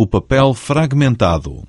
o papel fragmentado.